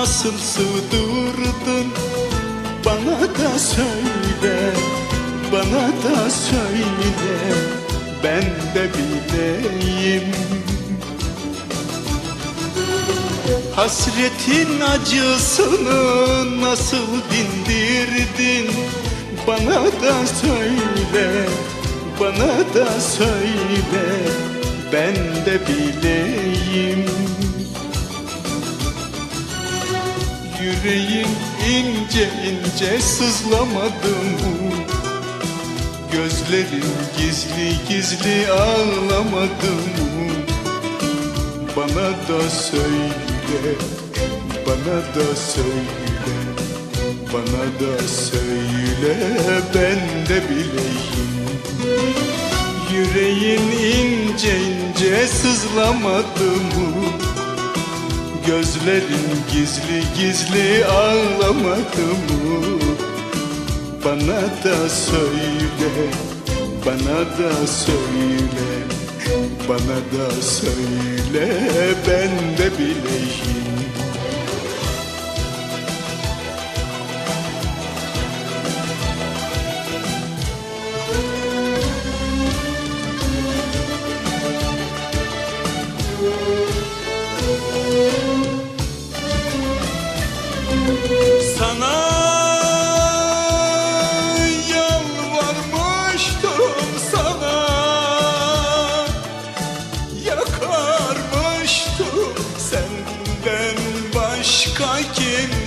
nasıl sığdırdın? Bana da söyle, bana da söyle Ben de bileyim. Hasretin acısını nasıl dindirdin? Bana da söyle, bana da söyle Ben de bileyim Yüreğin ince ince sızlamadı mı? Gözlerin gizli gizli ağlamadı mı? Bana da söyle, bana da söyle Bana da söyle ben de bileyim Yüreğin ince ince sızlamadı mı? Gözlerin gizli gizli ağlamadı mı? Bana da söyle, bana da söyle Bana da söyle ben de bileyim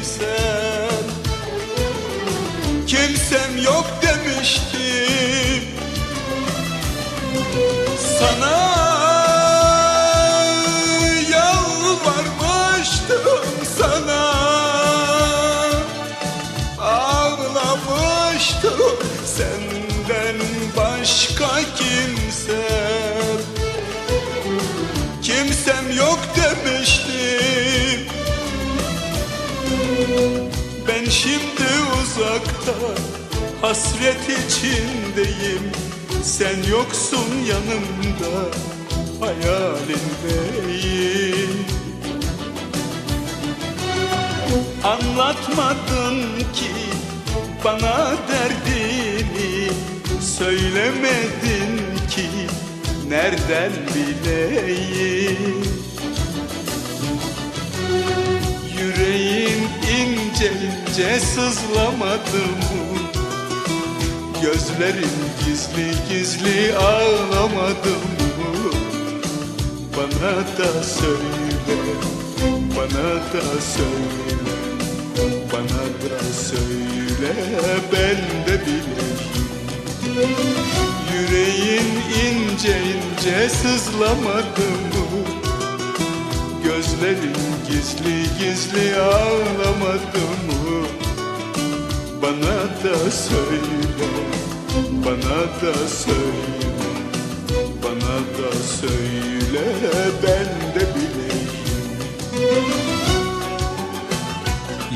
kimsem Kimsem yok demiştim. Sana yalvarmıştım sana. Ağlamıştım senden başka kimsem. Kimsem yok şimdi uzakta hasret içindeyim. Sen yoksun yanımda hayalindeyim. Anlatmadın ki bana derdini Söylemedin ki nereden bileyim ince ince sızlamadı mı Gözlerin gizli gizli ağlamadı mı Bana da söyle, bana da söyle Bana da söyle ben de bileyim. Yüreğin ince ince sızlamadı mı Gözlerin gizli gizli ağlamadı mı? Bana da söyle, bana da söyle Bana da söyle ben de bileyim.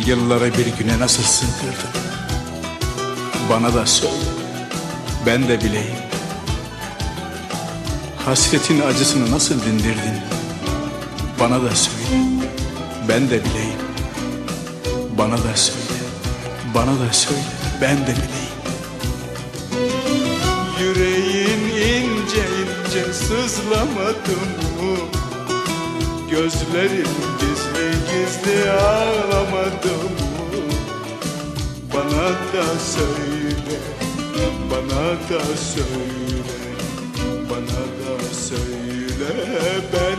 Yıllara bir güne nasıl sığdırdın Bana da söyle Ben de bileyim. Hasretin acısını nasıl dindirdin Bana da söyle. Ben de bileyim. Bana da söyle. Bana da söyle. Ben de bileyim. Yüreğin ince ince sızlamadı mı? Gözlerin gizli gizli ağlamadı mı? Bana da söyle, bana da söyle. Bana da söyle. Ben